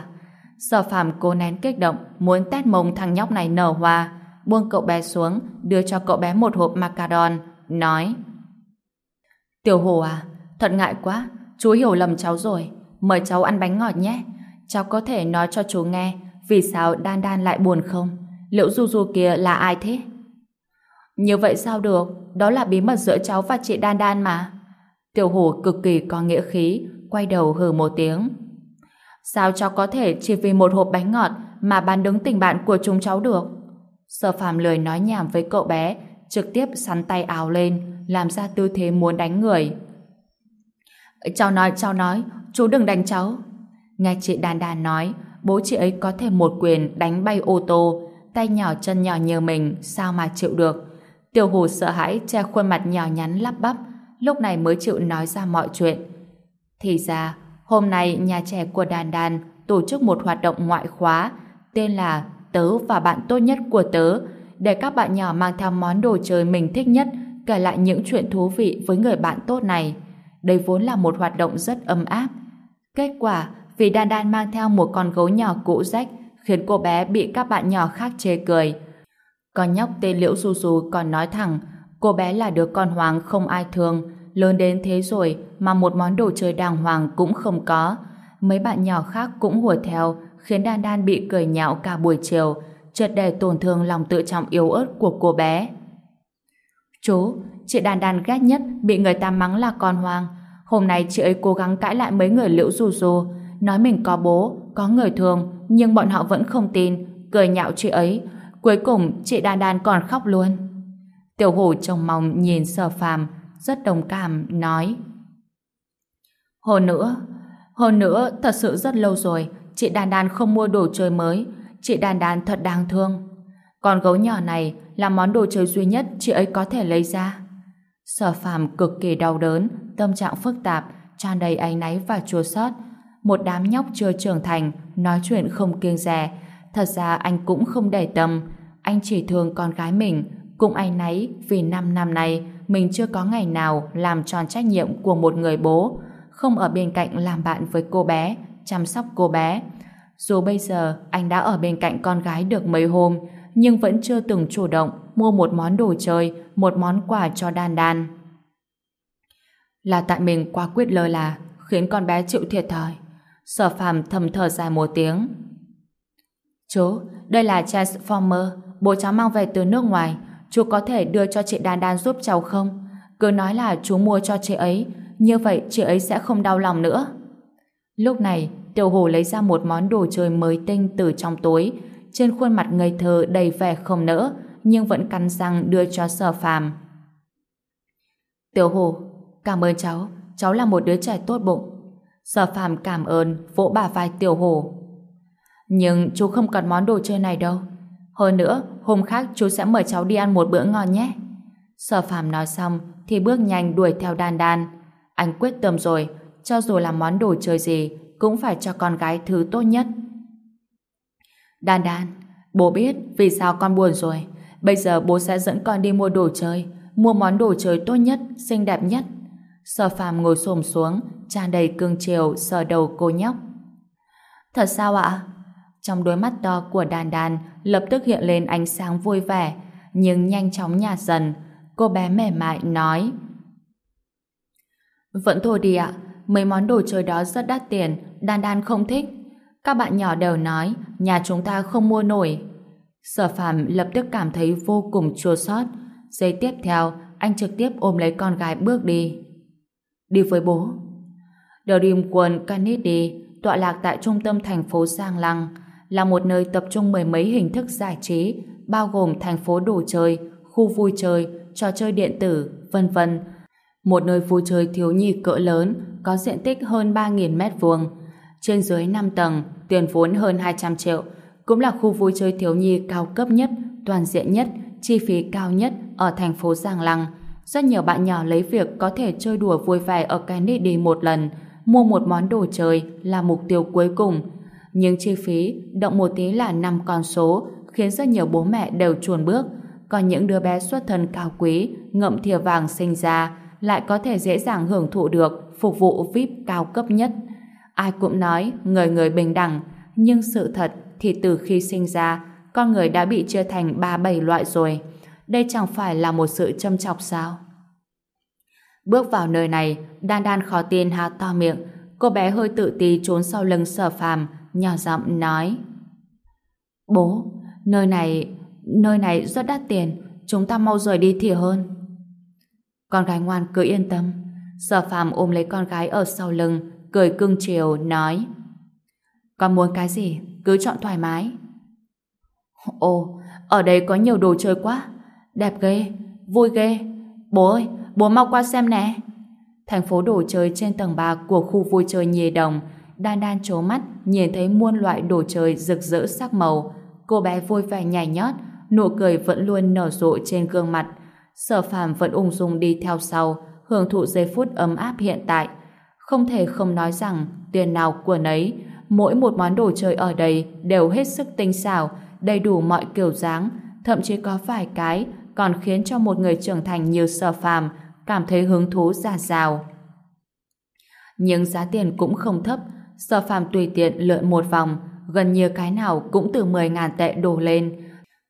Sở phàm cố nén kích động, muốn tét mông thằng nhóc này nở hoa, buông cậu bé xuống, đưa cho cậu bé một hộp macaron, nói Tiểu hồ à, thật ngại quá, chú hiểu lầm cháu rồi, mời cháu ăn bánh ngọt nhé. Cháu có thể nói cho chú nghe vì sao Đan Đan lại buồn không? Liệu Du Du kia là ai thế? Như vậy sao được? Đó là bí mật giữa cháu và chị Đan Đan mà. Tiểu hổ cực kỳ có nghĩa khí, quay đầu hừ một tiếng. Sao cháu có thể chỉ vì một hộp bánh ngọt mà bán đứng tình bạn của chúng cháu được? Sở phàm lười nói nhảm với cậu bé, trực tiếp sắn tay áo lên, làm ra tư thế muốn đánh người. Cháu nói, cháu nói, chú đừng đánh cháu. Nghe chị Đan Đan nói, bố chị ấy có thể một quyền đánh bay ô tô, tay nhỏ chân nhỏ như mình, sao mà chịu được. Tiểu Hù sợ hãi che khuôn mặt nhỏ nhắn lắp bắp, lúc này mới chịu nói ra mọi chuyện. Thì ra, hôm nay nhà trẻ của Đan Đan tổ chức một hoạt động ngoại khóa tên là Tớ và bạn tốt nhất của tớ để các bạn nhỏ mang theo món đồ chơi mình thích nhất kể lại những chuyện thú vị với người bạn tốt này. Đây vốn là một hoạt động rất ấm áp. Kết quả, vì Đan Đan mang theo một con gấu nhỏ cũ rách khiến cô bé bị các bạn nhỏ khác chê cười. Con nhóc tên Liễu Du Du còn nói thẳng Cô bé là đứa con hoàng không ai thương, lớn đến thế rồi mà một món đồ chơi đàng hoàng cũng không có. Mấy bạn nhỏ khác cũng hùa theo, khiến Đan Đan bị cười nhạo cả buổi chiều, chợt để tổn thương lòng tự trọng yếu ớt của cô bé. Chú, chị Đan Đan ghét nhất bị người ta mắng là con hoang. Hôm nay chị ấy cố gắng cãi lại mấy người liễu rù rù, nói mình có bố, có người thương, nhưng bọn họ vẫn không tin, cười nhạo chị ấy. Cuối cùng chị Đan Đan còn khóc luôn. Tiểu hổ trông mong nhìn sở phàm, rất đồng cảm, nói Hồi nữa, hồi nữa thật sự rất lâu rồi, chị Đan Đan không mua đồ chơi mới, chị Đan Đan thật đáng thương. Con gấu nhỏ này là món đồ chơi duy nhất chị ấy có thể lấy ra. Sở phàm cực kỳ đau đớn, tâm trạng phức tạp, tràn đầy áy náy và chua xót. Một đám nhóc chưa trưởng thành, nói chuyện không kiêng dè. Thật ra anh cũng không để tâm, anh chỉ thương con gái mình, cũng áy náy vì năm năm nay mình chưa có ngày nào làm tròn trách nhiệm của một người bố, không ở bên cạnh làm bạn với cô bé, chăm sóc cô bé. Dù bây giờ anh đã ở bên cạnh con gái được mấy hôm, nhưng vẫn chưa từng chủ động mua một món đồ chơi, một món quà cho Đan Đan. Là tại mình quá quyết lơ là, khiến con bé chịu thiệt thòi. Sở phàm thầm thở dài một tiếng. Chú, đây là Transformer, bố cháu mang về từ nước ngoài. Chú có thể đưa cho chị Đan Đan giúp cháu không? Cứ nói là chú mua cho chị ấy, như vậy chị ấy sẽ không đau lòng nữa. Lúc này, Tiểu Hồ lấy ra một món đồ chơi mới tinh từ trong túi, trên khuôn mặt ngây thơ đầy vẻ không nỡ, nhưng vẫn cắn răng đưa cho sở phàm. Tiểu Hồ, cảm ơn cháu, cháu là một đứa trẻ tốt bụng. Sở phàm cảm ơn, vỗ bà vai Tiểu hổ. Nhưng chú không cần món đồ chơi này đâu. Hơn nữa, hôm khác chú sẽ mời cháu đi ăn một bữa ngon nhé. Sở phàm nói xong thì bước nhanh đuổi theo đan đan. Anh quyết tâm rồi, cho dù là món đồ chơi gì cũng phải cho con gái thứ tốt nhất. Đan đan, bố biết vì sao con buồn rồi. Bây giờ bố sẽ dẫn con đi mua đồ chơi, mua món đồ chơi tốt nhất, xinh đẹp nhất. Sở phàm ngồi xổm xuống, tràn đầy cương chiều sờ đầu cô nhóc. Thật sao ạ? Trong đôi mắt to của đàn đàn lập tức hiện lên ánh sáng vui vẻ, nhưng nhanh chóng nhạt dần. Cô bé mềm mại nói Vẫn thôi đi ạ, mấy món đồ chơi đó rất đắt tiền, đan đan không thích. Các bạn nhỏ đều nói nhà chúng ta không mua nổi. Sở phàm lập tức cảm thấy vô cùng chua xót. Giây tiếp theo, anh trực tiếp ôm lấy con gái bước đi. Đi với bố. The Dream World Kennedy tọa lạc tại trung tâm thành phố Giang Lăng, là một nơi tập trung mười mấy hình thức giải trí, bao gồm thành phố đồ chơi, khu vui chơi, trò chơi điện tử, vân vân. Một nơi vui chơi thiếu nhi cỡ lớn, có diện tích hơn 3.000 mét vuông. Trên dưới 5 tầng, tiền vốn hơn 200 triệu, cũng là khu vui chơi thiếu nhi cao cấp nhất, toàn diện nhất, chi phí cao nhất ở thành phố Giang Lăng. Rất nhiều bạn nhỏ lấy việc có thể chơi đùa vui vẻ ở Kennedy một lần, mua một món đồ chơi là mục tiêu cuối cùng. Nhưng chi phí động một tí là năm con số khiến rất nhiều bố mẹ đều chuồn bước. Còn những đứa bé xuất thân cao quý, ngậm thìa vàng sinh ra lại có thể dễ dàng hưởng thụ được phục vụ VIP cao cấp nhất. Ai cũng nói người người bình đẳng, nhưng sự thật thì từ khi sinh ra, con người đã bị chia thành ba bảy loại rồi. Đây chẳng phải là một sự châm chọc sao? Bước vào nơi này, đan đan khó tin há to miệng, cô bé hơi tự ti trốn sau lưng sở phàm, nhỏ giọng nói. Bố, nơi này, nơi này rất đắt tiền, chúng ta mau rời đi thì hơn. Con gái ngoan cứ yên tâm. Sở phàm ôm lấy con gái ở sau lưng, cười cưng chiều, nói. Con muốn cái gì, cứ chọn thoải mái. Ồ, ở đây có nhiều đồ chơi quá. Đẹp ghê, vui ghê. Bố ơi, bố mau qua xem nè. Thành phố đồ chơi trên tầng 3 của khu vui chơi Nhì Đồng, đan đan trố mắt nhìn thấy muôn loại đồ chơi rực rỡ sắc màu. Cô bé vui vẻ nhảy nhót, nụ cười vẫn luôn nở rộ trên gương mặt. Sở phàm vẫn ung dung đi theo sau, hưởng thụ giây phút ấm áp hiện tại. Không thể không nói rằng tiền nào của nấy, mỗi một món đồ chơi ở đây đều hết sức tinh xảo, đầy đủ mọi kiểu dáng, thậm chí có vài cái còn khiến cho một người trưởng thành như sở phàm cảm thấy hứng thú già dào. Nhưng giá tiền cũng không thấp, sở phàm tùy tiện lượn một vòng, gần như cái nào cũng từ 10.000 tệ đổ lên.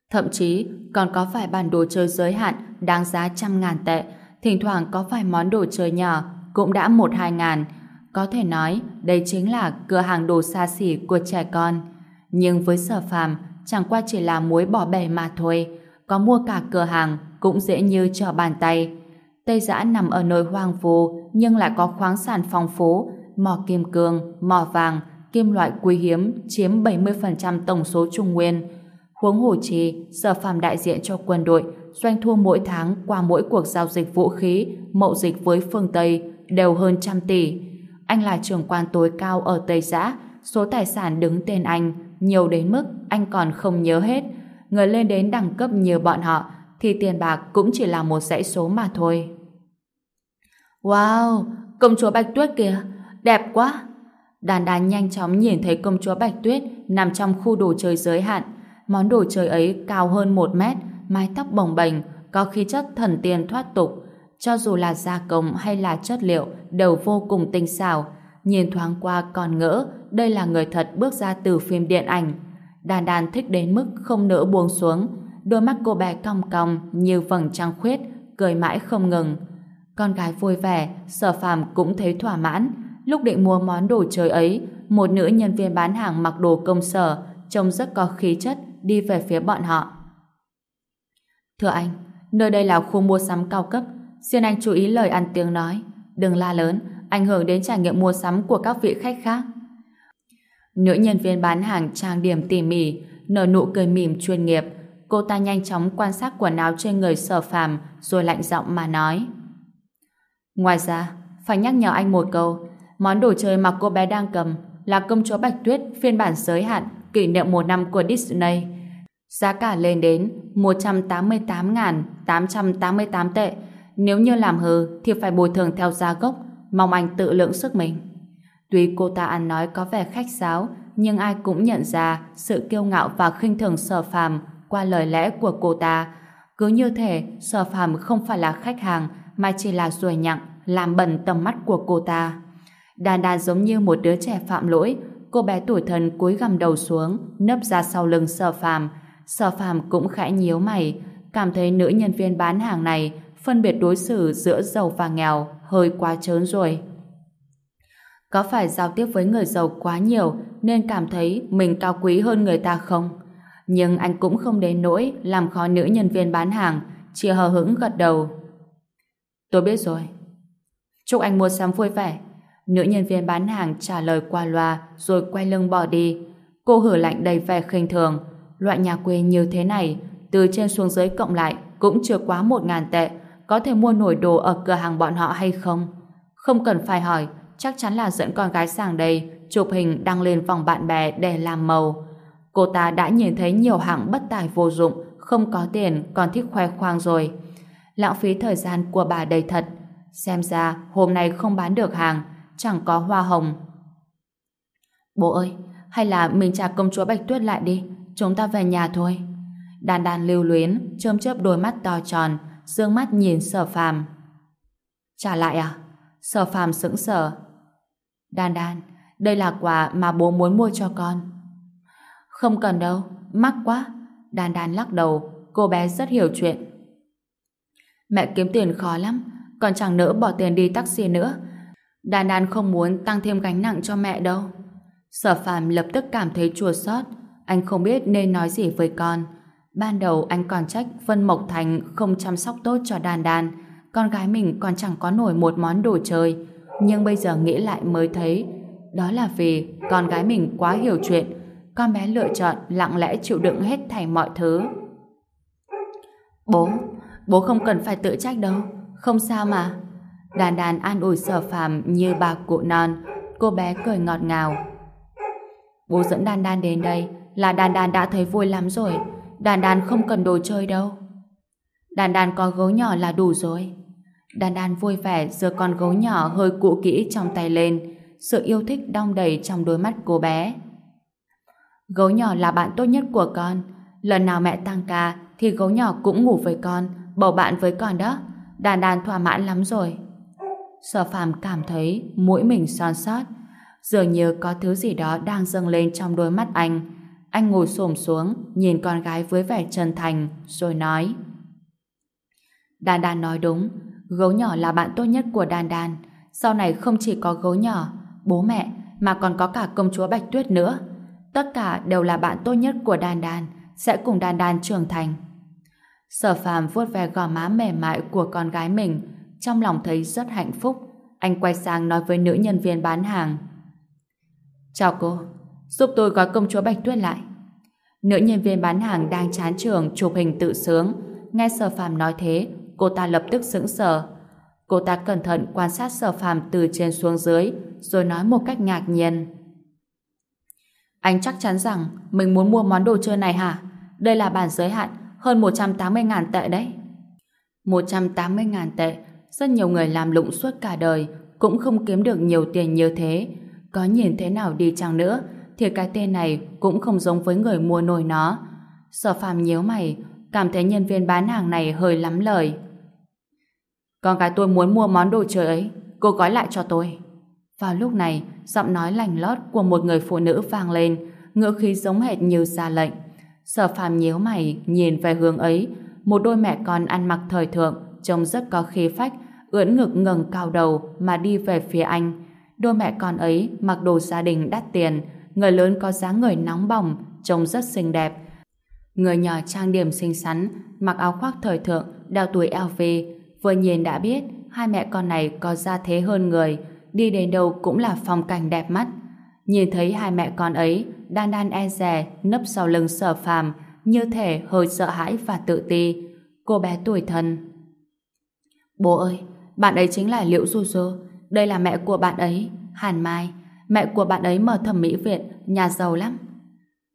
Thậm chí còn có vài bản đồ chơi giới hạn đáng giá trăm ngàn tệ, thỉnh thoảng có vài món đồ chơi nhỏ cũng đã một hai ngàn. Có thể nói đây chính là cửa hàng đồ xa xỉ của trẻ con. Nhưng với sở phàm chẳng qua chỉ là muối bỏ bể mà thôi. Có mua cả cửa hàng cũng dễ như trở bàn tay. Tây Giã nằm ở nơi hoang vu nhưng lại có khoáng sản phong phú, mỏ kim cương, mỏ vàng, kim loại quý hiếm chiếm 70% tổng số Trung Nguyên. Huống hồ chi, sở phàm đại diện cho quân đội, doanh thu mỗi tháng qua mỗi cuộc giao dịch vũ khí, mậu dịch với phương Tây đều hơn trăm tỷ. Anh là trưởng quan tối cao ở Tây Giã, số tài sản đứng tên anh nhiều đến mức anh còn không nhớ hết. Người lên đến đẳng cấp như bọn họ thì tiền bạc cũng chỉ là một dãy số mà thôi. Wow, công chúa Bạch Tuyết kìa, đẹp quá! Đàn đàn nhanh chóng nhìn thấy công chúa Bạch Tuyết nằm trong khu đồ chơi giới hạn. Món đồ chơi ấy cao hơn một mét, mái tóc bồng bềnh, có khí chất thần tiên thoát tục. Cho dù là gia công hay là chất liệu đều vô cùng tinh xảo. Nhìn thoáng qua còn ngỡ đây là người thật bước ra từ phim điện ảnh. Đàn đàn thích đến mức không nỡ buông xuống. Đôi mắt cô bé cong cong như vầng trăng khuyết, cười mãi không ngừng. Con gái vui vẻ, sở phàm cũng thấy thỏa mãn. Lúc định mua món đồ chơi ấy, một nữ nhân viên bán hàng mặc đồ công sở, trông rất có khí chất, đi về phía bọn họ. Thưa anh, nơi đây là khu mua sắm cao cấp, xin anh chú ý lời ăn tiếng nói. Đừng la lớn, ảnh hưởng đến trải nghiệm mua sắm của các vị khách khác. Nữ nhân viên bán hàng trang điểm tỉ mỉ, nở nụ cười mỉm chuyên nghiệp. Cô ta nhanh chóng quan sát quần áo trên người sở phàm rồi lạnh giọng mà nói. Ngoài ra, phải nhắc nhở anh một câu, món đồ chơi mà cô bé đang cầm là công chúa Bạch Tuyết phiên bản giới hạn kỷ niệm một năm của Disney. Giá cả lên đến 188.888 tệ. Nếu như làm hư thì phải bồi thường theo giá gốc. Mong anh tự lượng sức mình. Tuy cô ta ăn nói có vẻ khách sáo, nhưng ai cũng nhận ra sự kiêu ngạo và khinh thường sở phàm qua lời lẽ của cô ta. Cứ như thể sở phàm không phải là khách hàng mà chỉ là ruồi nhặng làm bẩn tầm mắt của cô ta. Đàn đàn giống như một đứa trẻ phạm lỗi, cô bé tuổi thân cúi gằm đầu xuống, nấp ra sau lưng sở phàm. Sở phàm cũng khẽ nhíu mày, cảm thấy nữ nhân viên bán hàng này phân biệt đối xử giữa giàu và nghèo hơi quá trớn rồi. Có phải giao tiếp với người giàu quá nhiều nên cảm thấy mình cao quý hơn người ta không? Nhưng anh cũng không đến nỗi làm khó nữ nhân viên bán hàng, chỉ hờ hững gật đầu. Tôi biết rồi. Chúc anh mua sắm vui vẻ. Nữ nhân viên bán hàng trả lời qua loa rồi quay lưng bỏ đi. Cô hử lạnh đầy vẻ khinh thường. Loại nhà quê như thế này, từ trên xuống dưới cộng lại cũng chưa quá một ngàn tệ. Có thể mua nổi đồ ở cửa hàng bọn họ hay không? Không cần phải hỏi, chắc chắn là dẫn con gái sang đây chụp hình đăng lên vòng bạn bè để làm màu. Cô ta đã nhìn thấy nhiều hạng bất tài vô dụng, không có tiền còn thích khoe khoang rồi. Lãng phí thời gian của bà đầy thật. Xem ra hôm nay không bán được hàng, chẳng có hoa hồng. Bố ơi, hay là mình trả công chúa Bạch Tuyết lại đi, chúng ta về nhà thôi. Đàn đàn lưu luyến, chớm chớp đôi mắt to tròn, dương mắt nhìn sở phàm. Trả lại à? Sở phàm sững sờ. Đan đan, đây là quà mà bố muốn mua cho con. Không cần đâu, mắc quá. Đan đan lắc đầu, cô bé rất hiểu chuyện. Mẹ kiếm tiền khó lắm, còn chẳng nỡ bỏ tiền đi taxi nữa. Đan đan không muốn tăng thêm gánh nặng cho mẹ đâu. Sở phàm lập tức cảm thấy chua xót anh không biết nên nói gì với con. Ban đầu anh còn trách Vân Mộc Thành không chăm sóc tốt cho đàn đàn, con gái mình còn chẳng có nổi một món đồ chơi. Nhưng bây giờ nghĩ lại mới thấy, đó là vì con gái mình quá hiểu chuyện, con bé lựa chọn lặng lẽ chịu đựng hết thảy mọi thứ. Bố, bố không cần phải tự trách đâu, không sao mà. Đàn đàn an ủi sở phàm như bà cụ non, cô bé cười ngọt ngào. Bố dẫn đàn đàn đến đây là đàn đàn đã thấy vui lắm rồi, đàn đàn không cần đồ chơi đâu. Đàn đàn có gấu nhỏ là đủ rồi. Đan Đan vui vẻ giơ con gấu nhỏ hơi cụ kỹ trong tay lên, sự yêu thích đong đầy trong đôi mắt cô bé. Gấu nhỏ là bạn tốt nhất của con. Lần nào mẹ tăng ca thì gấu nhỏ cũng ngủ với con, bầu bạn với con đó. Đan Đan thỏa mãn lắm rồi. Sở phàm cảm thấy mũi mình son sót. Dường như có thứ gì đó đang dâng lên trong đôi mắt anh. Anh ngồi xổm xuống, nhìn con gái với vẻ chân thành, rồi nói Đan Đan nói đúng, gấu nhỏ là bạn tốt nhất của Đan Đan. Sau này không chỉ có gấu nhỏ, bố mẹ, mà còn có cả công chúa Bạch Tuyết nữa. Tất cả đều là bạn tốt nhất của Đan Đan, sẽ cùng Đan Đan trưởng thành. Sở phàm vuốt ve gò má mềm mại của con gái mình, trong lòng thấy rất hạnh phúc. Anh quay sang nói với nữ nhân viên bán hàng. Chào cô, giúp tôi gói công chúa Bạch Tuyết lại. Nữ nhân viên bán hàng đang chán trường chụp hình tự sướng. Nghe sở phàm nói thế, cô ta lập tức sững sờ. Cô ta cẩn thận quan sát sở phàm từ trên xuống dưới, rồi nói một cách ngạc nhiên. Anh chắc chắn rằng mình muốn mua món đồ chơi này hả? Đây là bản giới hạn, hơn 180.000 tệ đấy. 180.000 tệ, rất nhiều người làm lụng suốt cả đời, cũng không kiếm được nhiều tiền như thế. Có nhìn thế nào đi chăng nữa, thì cái tên này cũng không giống với người mua nổi nó. Sở phàm nhíu mày, cảm thấy nhân viên bán hàng này hơi lắm lời. Con gái tôi muốn mua món đồ chơi ấy, cô gói lại cho tôi. Vào lúc này, giọng nói lành lót của một người phụ nữ vang lên, ngữ khí giống hệt như ra lệnh. Sở phàm nhíu mày, nhìn về hướng ấy, một đôi mẹ con ăn mặc thời thượng, trông rất có khí phách, ưỡn ngực ngẩng cao đầu mà đi về phía anh. Đôi mẹ con ấy mặc đồ gia đình đắt tiền, người lớn có dáng người nóng bỏng, trông rất xinh đẹp. Người nhỏ trang điểm xinh xắn, mặc áo khoác thời thượng, đeo túi LV, vừa nhìn đã biết hai mẹ con này có gia thế hơn người, đi đến đâu cũng là phong cảnh đẹp mắt. Nhìn thấy hai mẹ con ấy, đan đan e dè, nấp sau lưng sở phàm, như thể hơi sợ hãi và tự ti. Cô bé tuổi thân. Bố ơi, bạn ấy chính là Liễu Du Du, đây là mẹ của bạn ấy, Hàn Mai. Mẹ của bạn ấy mở thẩm mỹ viện, nhà giàu lắm.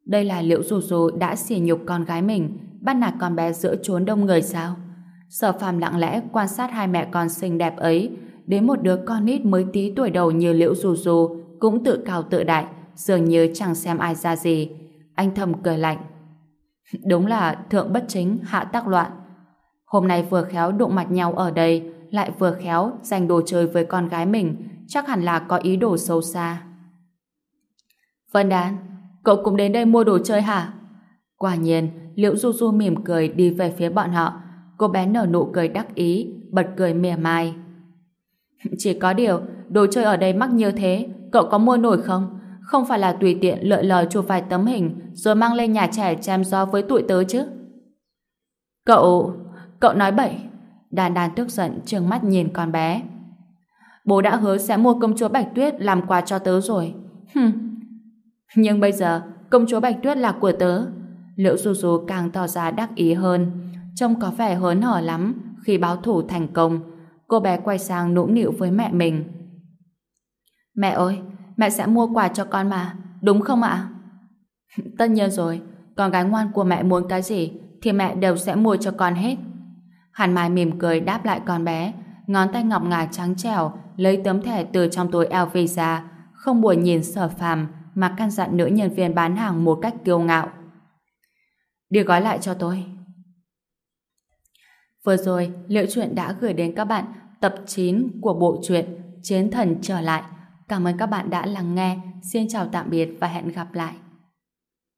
Đây là Liễu dù dù đã xỉ nhục con gái mình, bắt nạt con bé giữa chốn đông người sao? Sở phàm lặng lẽ quan sát hai mẹ con xinh đẹp ấy, đến một đứa con nít mới tí tuổi đầu như Liễu dù dù cũng tự cao tự đại, dường như chẳng xem ai ra gì. Anh thầm cười lạnh. Đúng là thượng bất chính, hạ tác loạn. Hôm nay vừa khéo đụng mặt nhau ở đây, lại vừa khéo giành đồ chơi với con gái mình, chắc hẳn là có ý đồ sâu xa. Vân Đan, cậu cũng đến đây mua đồ chơi hả? Quả nhiên, Liễu Du Du mỉm cười đi về phía bọn họ. Cô bé nở nụ cười đắc ý, bật cười mỉa mai. Chỉ có điều, đồ chơi ở đây mắc như thế, cậu có mua nổi không? Không phải là tùy tiện lợi lờ chụp vài tấm hình rồi mang lên nhà trẻ chăm gió với tụi tớ chứ? Cậu... cậu nói bậy. Đàn đàn tức giận trừng mắt nhìn con bé. Bố đã hứa sẽ mua công chúa Bạch Tuyết làm quà cho tớ rồi. Hừm. Nhưng bây giờ, công chúa Bạch Tuyết là của tớ. Liễu Du Du càng tỏ ra đắc ý hơn. Trông có vẻ hớn hở lắm khi báo thủ thành công. Cô bé quay sang nũng nịu với mẹ mình. Mẹ ơi, mẹ sẽ mua quà cho con mà, đúng không ạ? Tất nhiên rồi, con gái ngoan của mẹ muốn cái gì thì mẹ đều sẽ mua cho con hết. Hàn Mai mỉm cười đáp lại con bé, ngón tay ngọc ngà trắng trẻo lấy tấm thẻ từ trong túi LV ra, không buồn nhìn sở phàm mà căn dặn nữ nhân viên bán hàng một cách kiêu ngạo. Đi gói lại cho tôi. Vừa rồi, Liệu Chuyện đã gửi đến các bạn tập 9 của bộ truyện Chiến Thần Trở Lại. Cảm ơn các bạn đã lắng nghe. Xin chào tạm biệt và hẹn gặp lại.